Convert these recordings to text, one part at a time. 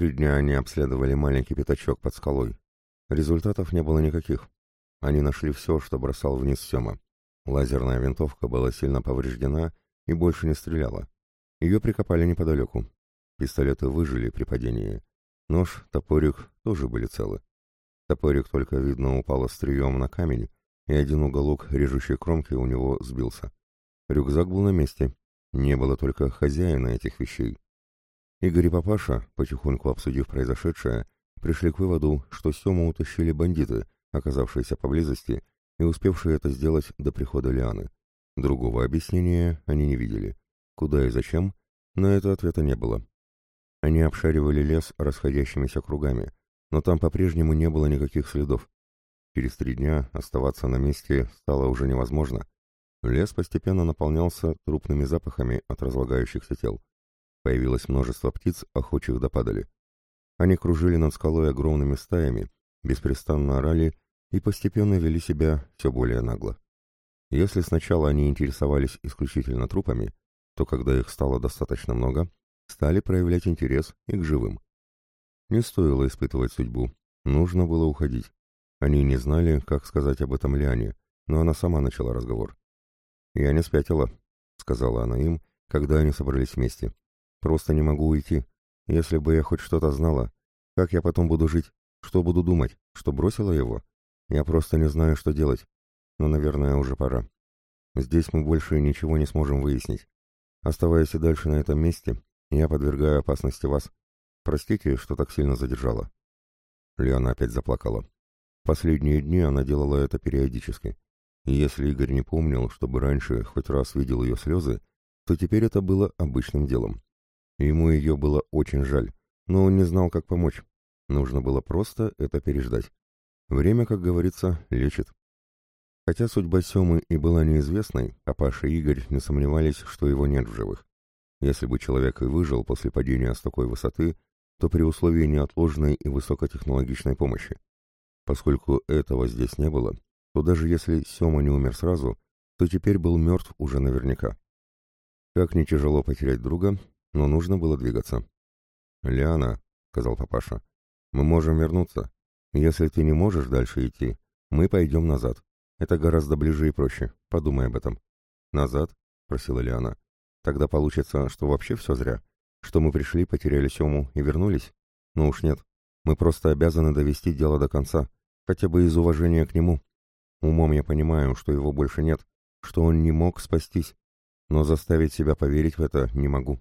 Три дня они обследовали маленький пятачок под скалой. Результатов не было никаких. Они нашли все, что бросал вниз Сема. Лазерная винтовка была сильно повреждена и больше не стреляла. Ее прикопали неподалеку. Пистолеты выжили при падении. Нож, топорик тоже были целы. Топорик только, видно, упал острием на камень, и один уголок режущей кромки у него сбился. Рюкзак был на месте. Не было только хозяина этих вещей. Игорь и папаша, потихоньку обсудив произошедшее, пришли к выводу, что Сему утащили бандиты, оказавшиеся поблизости и успевшие это сделать до прихода Лианы. Другого объяснения они не видели. Куда и зачем, на это ответа не было. Они обшаривали лес расходящимися кругами, но там по-прежнему не было никаких следов. Через три дня оставаться на месте стало уже невозможно. Лес постепенно наполнялся трупными запахами от разлагающихся тел. Появилось множество птиц, охочих до падали. Они кружили над скалой огромными стаями, беспрестанно орали и постепенно вели себя все более нагло. Если сначала они интересовались исключительно трупами, то когда их стало достаточно много, стали проявлять интерес и к живым. Не стоило испытывать судьбу, нужно было уходить. Они не знали, как сказать об этом Лиане, но она сама начала разговор. «Я не спятила», — сказала она им, когда они собрались вместе. Просто не могу уйти. Если бы я хоть что-то знала, как я потом буду жить? Что буду думать? Что бросила его? Я просто не знаю, что делать. Но, наверное, уже пора. Здесь мы больше ничего не сможем выяснить. Оставаясь и дальше на этом месте, я подвергаю опасности вас. Простите, что так сильно задержала. Лиана опять заплакала. Последние дни она делала это периодически. И если Игорь не помнил, чтобы раньше хоть раз видел ее слезы, то теперь это было обычным делом. Ему ее было очень жаль, но он не знал, как помочь. Нужно было просто это переждать. Время, как говорится, лечит. Хотя судьба Семы и была неизвестной, папаша и Игорь не сомневались, что его нет в живых. Если бы человек и выжил после падения с такой высоты, то при условии неотложной и высокотехнологичной помощи. Поскольку этого здесь не было, то даже если Сема не умер сразу, то теперь был мертв уже наверняка. Как не тяжело потерять друга, но нужно было двигаться. «Лиана», — сказал папаша, — «мы можем вернуться. Если ты не можешь дальше идти, мы пойдем назад. Это гораздо ближе и проще. Подумай об этом». «Назад?» — просила Лиана. «Тогда получится, что вообще все зря. Что мы пришли, потеряли Сему и вернулись? Ну уж нет. Мы просто обязаны довести дело до конца, хотя бы из уважения к нему. Умом я понимаю, что его больше нет, что он не мог спастись, но заставить себя поверить в это не могу».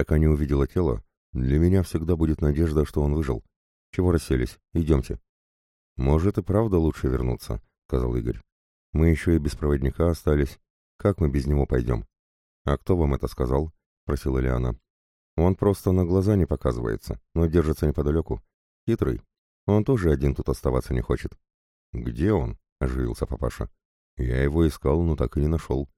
Пока не увидела тело, для меня всегда будет надежда, что он выжил. Чего расселись? Идемте. Может и правда лучше вернуться, сказал Игорь. Мы еще и без проводника остались. Как мы без него пойдем? А кто вам это сказал? Просила Лиана. Он просто на глаза не показывается, но держится неподалеку. Хитрый. Он тоже один тут оставаться не хочет. Где он? Оживился папаша. Я его искал, но так и не нашел.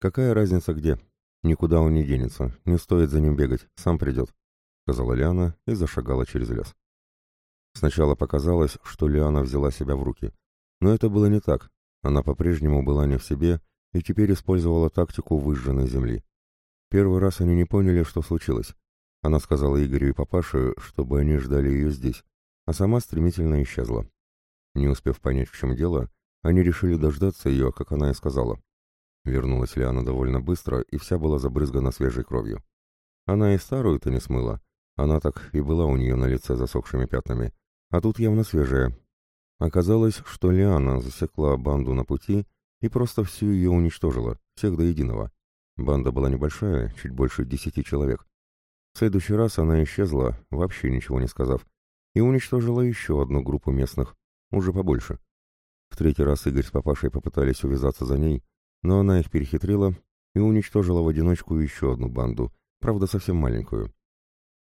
Какая разница где? «Никуда он не денется, не стоит за ним бегать, сам придет», — сказала Лиана и зашагала через лес. Сначала показалось, что Лиана взяла себя в руки. Но это было не так. Она по-прежнему была не в себе и теперь использовала тактику выжженной земли. Первый раз они не поняли, что случилось. Она сказала Игорю и папаше, чтобы они ждали ее здесь, а сама стремительно исчезла. Не успев понять, в чем дело, они решили дождаться ее, как она и сказала. Вернулась Лиана довольно быстро и вся была забрызгана свежей кровью. Она и старую-то не смыла. Она так и была у нее на лице засохшими пятнами. А тут явно свежая. Оказалось, что Лиана засекла банду на пути и просто всю ее уничтожила, всех до единого. Банда была небольшая, чуть больше десяти человек. В следующий раз она исчезла, вообще ничего не сказав, и уничтожила еще одну группу местных, уже побольше. В третий раз Игорь с папашей попытались увязаться за ней, но она их перехитрила и уничтожила в одиночку еще одну банду, правда совсем маленькую.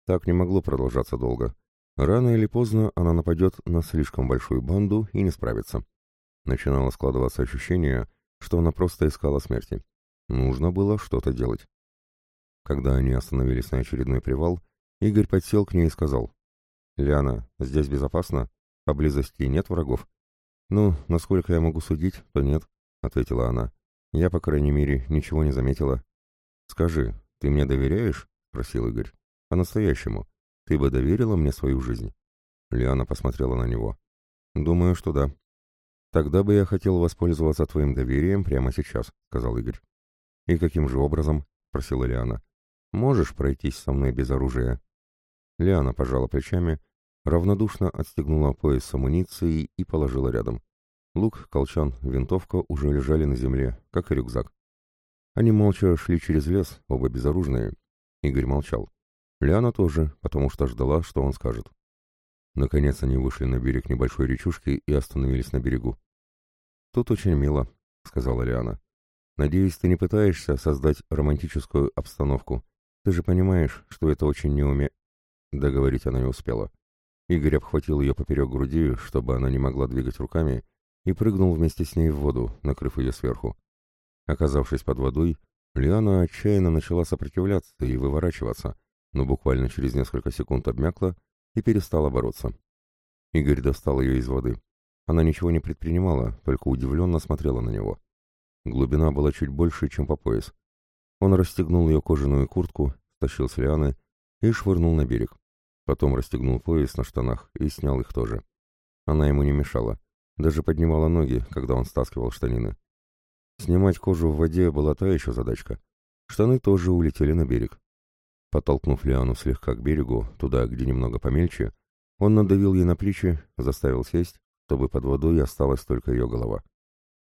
Так не могло продолжаться долго. Рано или поздно она нападет на слишком большую банду и не справится. Начинало складываться ощущение, что она просто искала смерти. Нужно было что-то делать. Когда они остановились на очередной привал, Игорь подсел к ней и сказал, «Лиана, здесь безопасно? Поблизости нет врагов?» «Ну, насколько я могу судить, то нет», — ответила она. Я, по крайней мере, ничего не заметила. «Скажи, ты мне доверяешь?» — спросил Игорь. «По-настоящему. Ты бы доверила мне свою жизнь?» Лиана посмотрела на него. «Думаю, что да». «Тогда бы я хотел воспользоваться твоим доверием прямо сейчас», — сказал Игорь. «И каким же образом?» — спросила Лиана. «Можешь пройтись со мной без оружия?» Лиана пожала плечами, равнодушно отстегнула пояс с амуницией и положила рядом. Лук, колчан, винтовка уже лежали на земле, как и рюкзак. Они молча шли через лес, оба безоружные. Игорь молчал. Лиана тоже, потому что ждала, что он скажет. Наконец они вышли на берег небольшой речушки и остановились на берегу. «Тут очень мило», — сказала Лиана. «Надеюсь, ты не пытаешься создать романтическую обстановку. Ты же понимаешь, что это очень неуме...» Договорить она не успела. Игорь обхватил ее поперек груди, чтобы она не могла двигать руками, и прыгнул вместе с ней в воду, накрыв ее сверху. Оказавшись под водой, Лиана отчаянно начала сопротивляться и выворачиваться, но буквально через несколько секунд обмякла и перестала бороться. Игорь достал ее из воды. Она ничего не предпринимала, только удивленно смотрела на него. Глубина была чуть больше, чем по пояс. Он расстегнул ее кожаную куртку, стащил с лианы и швырнул на берег. Потом расстегнул пояс на штанах и снял их тоже. Она ему не мешала. Даже поднимала ноги, когда он стаскивал штанины. Снимать кожу в воде была та еще задачка. Штаны тоже улетели на берег. Подтолкнув Лиану слегка к берегу, туда, где немного помельче, он надавил ей на плечи, заставил сесть, чтобы под водой осталась только ее голова.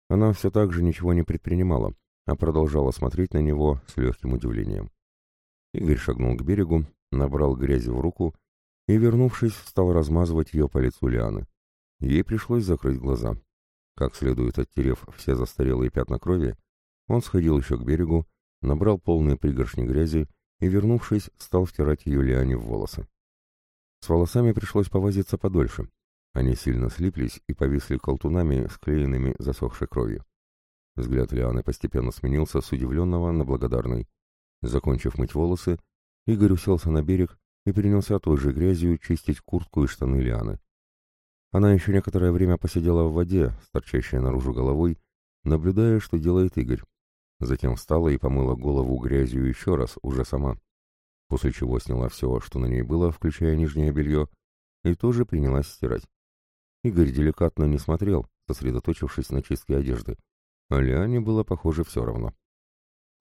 Она все так же ничего не предпринимала, а продолжала смотреть на него с легким удивлением. Игорь шагнул к берегу, набрал грязи в руку и, вернувшись, стал размазывать ее по лицу Лианы. Ей пришлось закрыть глаза. Как следует оттерев все застарелые пятна крови, он сходил еще к берегу, набрал полные пригоршни грязи и, вернувшись, стал втирать ее Лиане в волосы. С волосами пришлось повозиться подольше. Они сильно слиплись и повисли колтунами, склеенными засохшей кровью. Взгляд Лианы постепенно сменился с удивленного на благодарный. Закончив мыть волосы, Игорь уселся на берег и принялся той же грязью чистить куртку и штаны Лианы. Она еще некоторое время посидела в воде, торчащей наружу головой, наблюдая, что делает Игорь. Затем встала и помыла голову грязью еще раз, уже сама. После чего сняла все, что на ней было, включая нижнее белье, и тоже принялась стирать. Игорь деликатно не смотрел, сосредоточившись на чистке одежды. А Лиане было, похоже, все равно.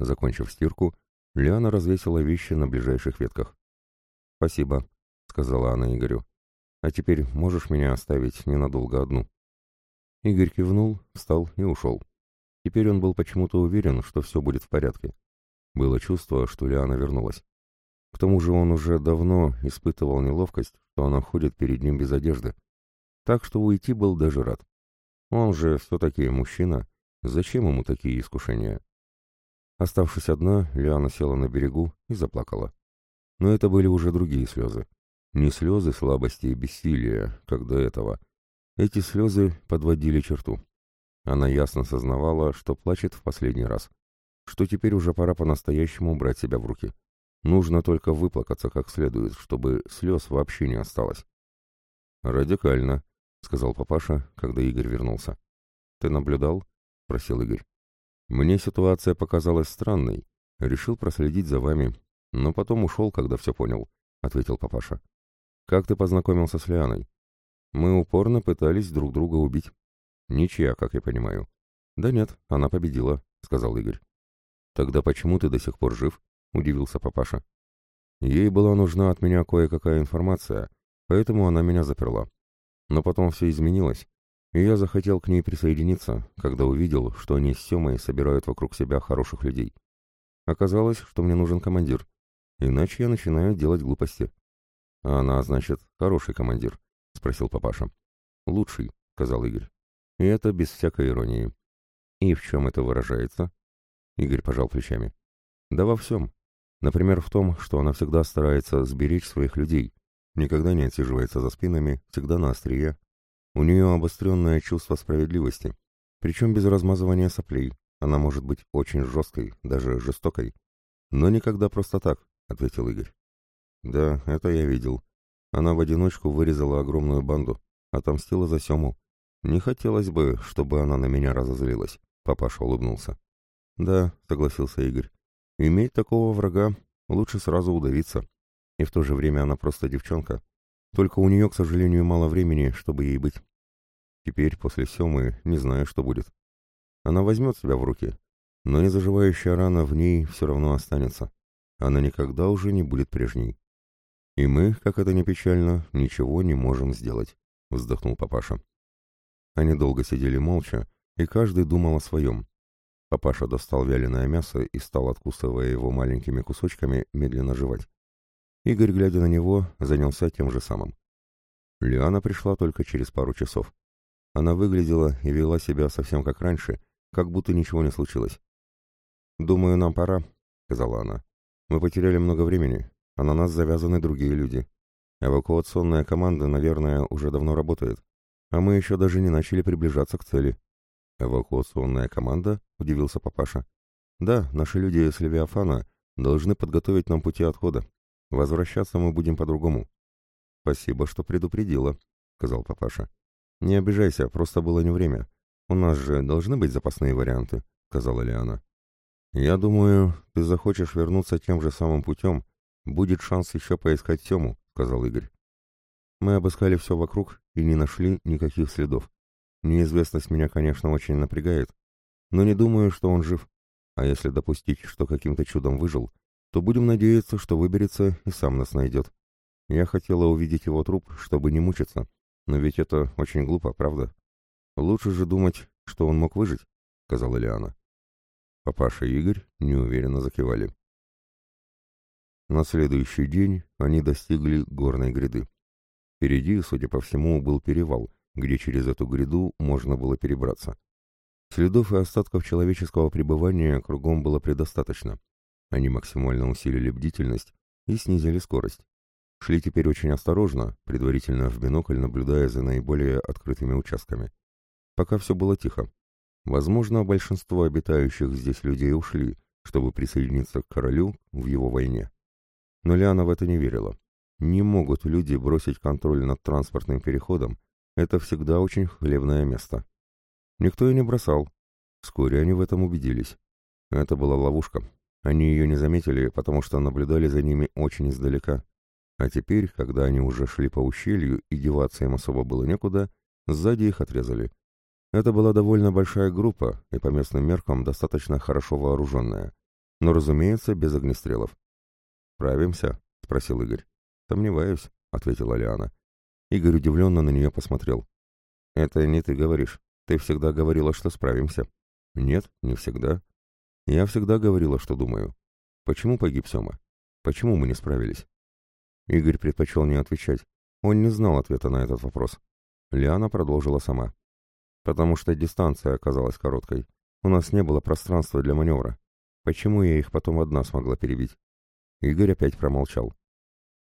Закончив стирку, Лиана развесила вещи на ближайших ветках. «Спасибо», — сказала она Игорю. А теперь можешь меня оставить ненадолго одну?» Игорь кивнул, встал и ушел. Теперь он был почему-то уверен, что все будет в порядке. Было чувство, что Лиана вернулась. К тому же он уже давно испытывал неловкость, что она ходит перед ним без одежды. Так что уйти был даже рад. Он же все-таки мужчина. Зачем ему такие искушения? Оставшись одна, Лиана села на берегу и заплакала. Но это были уже другие слезы. Не слезы слабости и бессилия, как до этого. Эти слезы подводили черту. Она ясно сознавала, что плачет в последний раз. Что теперь уже пора по-настоящему брать себя в руки. Нужно только выплакаться как следует, чтобы слез вообще не осталось. «Радикально», — сказал папаша, когда Игорь вернулся. «Ты наблюдал?» — просил Игорь. «Мне ситуация показалась странной. Решил проследить за вами, но потом ушел, когда все понял», — ответил папаша. Как ты познакомился с Лианой? Мы упорно пытались друг друга убить. Ничья, как я понимаю. Да нет, она победила, сказал Игорь. Тогда почему ты до сих пор жив? Удивился папаша. Ей была нужна от меня кое-какая информация, поэтому она меня заперла. Но потом все изменилось, и я захотел к ней присоединиться, когда увидел, что они с Семой собирают вокруг себя хороших людей. Оказалось, что мне нужен командир, иначе я начинаю делать глупости. «А она, значит, хороший командир?» — спросил папаша. «Лучший», — сказал Игорь. «И это без всякой иронии». «И в чем это выражается?» Игорь пожал плечами. «Да во всем. Например, в том, что она всегда старается сберечь своих людей, никогда не отсиживается за спинами, всегда на острие. У нее обостренное чувство справедливости, причем без размазывания соплей. Она может быть очень жесткой, даже жестокой. Но никогда просто так», — ответил Игорь. «Да, это я видел. Она в одиночку вырезала огромную банду, отомстила за Сему. Не хотелось бы, чтобы она на меня разозлилась», — папаша улыбнулся. «Да», — согласился Игорь. «Иметь такого врага лучше сразу удавиться. и в то же время она просто девчонка. Только у нее, к сожалению, мало времени, чтобы ей быть. Теперь, после Семы, не знаю, что будет. Она возьмет себя в руки, но незаживающая рана в ней все равно останется. Она никогда уже не будет прежней. И мы, как это ни печально, ничего не можем сделать, — вздохнул папаша. Они долго сидели молча, и каждый думал о своем. Папаша достал вяленое мясо и стал, откусывая его маленькими кусочками, медленно жевать. Игорь, глядя на него, занялся тем же самым. Лиана пришла только через пару часов. Она выглядела и вела себя совсем как раньше, как будто ничего не случилось. «Думаю, нам пора», — сказала она. «Мы потеряли много времени, а на нас завязаны другие люди. Эвакуационная команда, наверное, уже давно работает, а мы еще даже не начали приближаться к цели». «Эвакуационная команда?» — удивился папаша. «Да, наши люди с Левиафана должны подготовить нам пути отхода. Возвращаться мы будем по-другому». «Спасибо, что предупредила», — сказал папаша. «Не обижайся, просто было не время. У нас же должны быть запасные варианты», — сказала Лиана. «Я думаю, ты захочешь вернуться тем же самым путем. Будет шанс еще поискать Тему», — сказал Игорь. Мы обыскали все вокруг и не нашли никаких следов. Неизвестность меня, конечно, очень напрягает, но не думаю, что он жив. А если допустить, что каким-то чудом выжил, то будем надеяться, что выберется и сам нас найдет. Я хотела увидеть его труп, чтобы не мучиться, но ведь это очень глупо, правда? Лучше же думать, что он мог выжить, — сказала Лиана. Папаша и Игорь неуверенно закивали. На следующий день они достигли горной гряды. Впереди, судя по всему, был перевал, где через эту гряду можно было перебраться. Следов и остатков человеческого пребывания кругом было предостаточно. Они максимально усилили бдительность и снизили скорость. Шли теперь очень осторожно, предварительно в бинокль наблюдая за наиболее открытыми участками. Пока все было тихо. Возможно, большинство обитающих здесь людей ушли, чтобы присоединиться к королю в его войне. Но Лиана в это не верила. Не могут люди бросить контроль над транспортным переходом, это всегда очень хлебное место. Никто и не бросал. Вскоре они в этом убедились. Это была ловушка. Они ее не заметили, потому что наблюдали за ними очень издалека. А теперь, когда они уже шли по ущелью и деваться им особо было некуда, сзади их отрезали. Это была довольно большая группа и по местным меркам достаточно хорошо вооруженная. Но, разумеется, без огнестрелов. «Справимся?» — спросил Игорь. «Сомневаюсь», — ответила Лиана. Игорь удивленно на нее посмотрел. «Это не ты говоришь. Ты всегда говорила, что справимся». «Нет, не всегда. Я всегда говорила, что думаю. Почему погиб Сема? Почему мы не справились?» Игорь предпочел не отвечать. Он не знал ответа на этот вопрос. Лиана продолжила сама. «Потому что дистанция оказалась короткой. У нас не было пространства для маневра. Почему я их потом одна смогла перебить?» Игорь опять промолчал.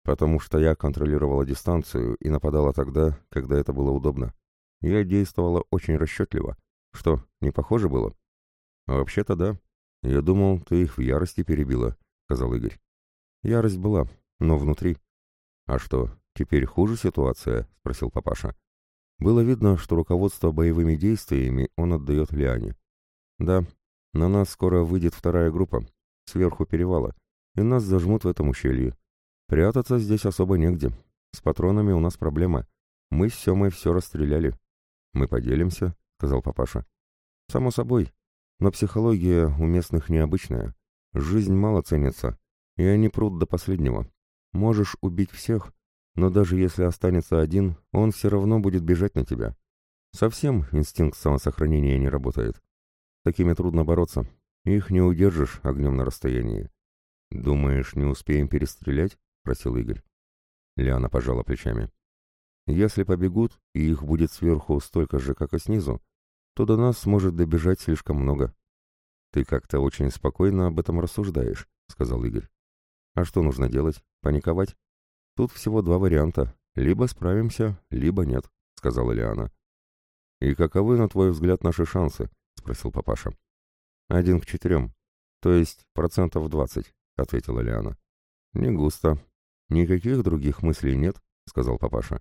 «Потому что я контролировала дистанцию и нападала тогда, когда это было удобно. Я действовала очень расчетливо. Что, не похоже было?» «Вообще-то да. Я думал, ты их в ярости перебила», — сказал Игорь. «Ярость была, но внутри. «А что, теперь хуже ситуация?» — спросил папаша. Было видно, что руководство боевыми действиями он отдает Лиане. «Да, на нас скоро выйдет вторая группа, сверху перевала, и нас зажмут в этом ущелье. Прятаться здесь особо негде. С патронами у нас проблема. Мы с Семой все расстреляли». «Мы поделимся», — сказал папаша. «Само собой. Но психология у местных необычная. Жизнь мало ценится, и они прут до последнего. Можешь убить всех, но даже если останется один, он все равно будет бежать на тебя. Совсем инстинкт самосохранения не работает. Такими трудно бороться. Их не удержишь огнем на расстоянии. «Думаешь, не успеем перестрелять?» — просил Игорь. Лиана пожала плечами. «Если побегут, и их будет сверху столько же, как и снизу, то до нас сможет добежать слишком много». «Ты как-то очень спокойно об этом рассуждаешь», — сказал Игорь. «А что нужно делать? Паниковать? Тут всего два варианта. Либо справимся, либо нет, сказала Лиана. И каковы, на твой взгляд, наши шансы? спросил папаша. Один к четырем. То есть процентов двадцать, ответила Лиана. Не густо. Никаких других мыслей нет, сказал папаша.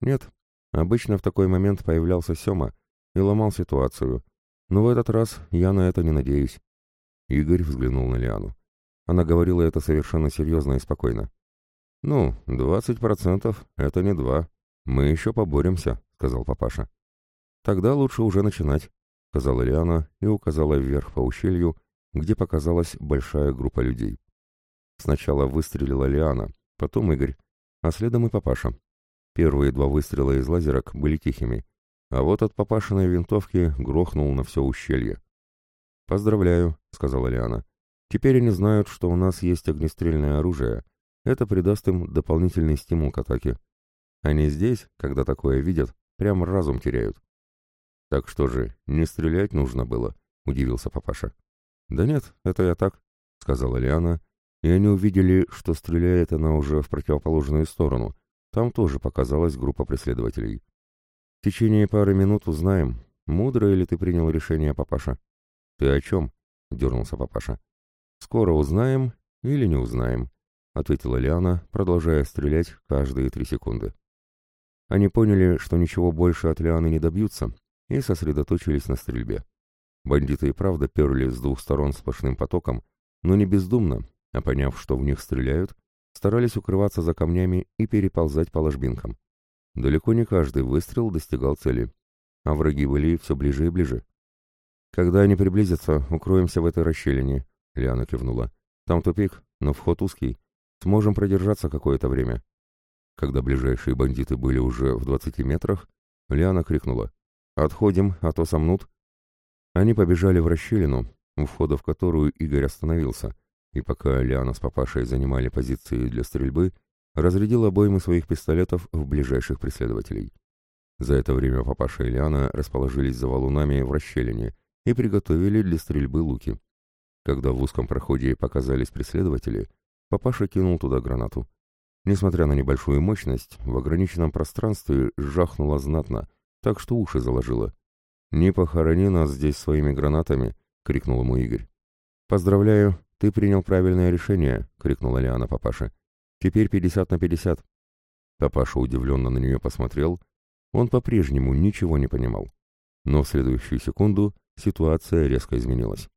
Нет. Обычно в такой момент появлялся Сема и ломал ситуацию. Но в этот раз я на это не надеюсь. Игорь взглянул на Лиану. Она говорила это совершенно серьезно и спокойно. «Ну, двадцать процентов — это не два. Мы еще поборемся», — сказал папаша. «Тогда лучше уже начинать», — сказала Лиана и указала вверх по ущелью, где показалась большая группа людей. Сначала выстрелила Лиана, потом Игорь, а следом и папаша. Первые два выстрела из лазерок были тихими, а вот от папашиной винтовки грохнул на все ущелье. «Поздравляю», — сказала Лиана. «Теперь они знают, что у нас есть огнестрельное оружие, это придаст им дополнительный стимул к атаке. Они здесь, когда такое видят, прям разум теряют. «Так что же, не стрелять нужно было?» — удивился папаша. «Да нет, это я так», — сказала Лиана, и они увидели, что стреляет она уже в противоположную сторону. Там тоже показалась группа преследователей. «В течение пары минут узнаем, мудро ли ты принял решение, папаша». «Ты о чем?» — дернулся папаша. «Скоро узнаем или не узнаем», — ответила Лиана, продолжая стрелять каждые три секунды. Они поняли, что ничего больше от Лианы не добьются, и сосредоточились на стрельбе. Бандиты и правда перли с двух сторон сплошным потоком, но не бездумно, а поняв, что в них стреляют, старались укрываться за камнями и переползать по ложбинкам. Далеко не каждый выстрел достигал цели, а враги были все ближе и ближе. «Когда они приблизятся, укроемся в этой расщелине», — Лиана кивнула. «Там тупик, но вход узкий, Сможем продержаться какое-то время. Когда ближайшие бандиты были уже в двадцати метрах, Лиана крикнула «Отходим, а то сомнут». Они побежали в расщелину, у входа в которую Игорь остановился, и пока Лиана с папашей занимали позиции для стрельбы, разрядил обоймы своих пистолетов в ближайших преследователей. За это время папаша и Лиана расположились за валунами в расщелине и приготовили для стрельбы луки. Когда в узком проходе показались преследователи, Папаша кинул туда гранату. Несмотря на небольшую мощность, в ограниченном пространстве жахнуло знатно, так что уши заложило. «Не похорони нас здесь своими гранатами!» — крикнул ему Игорь. «Поздравляю, ты принял правильное решение!» — крикнула Лиана папаше. «Теперь пятьдесят на пятьдесят!» Папаша удивленно на нее посмотрел. Он по-прежнему ничего не понимал. Но в следующую секунду ситуация резко изменилась.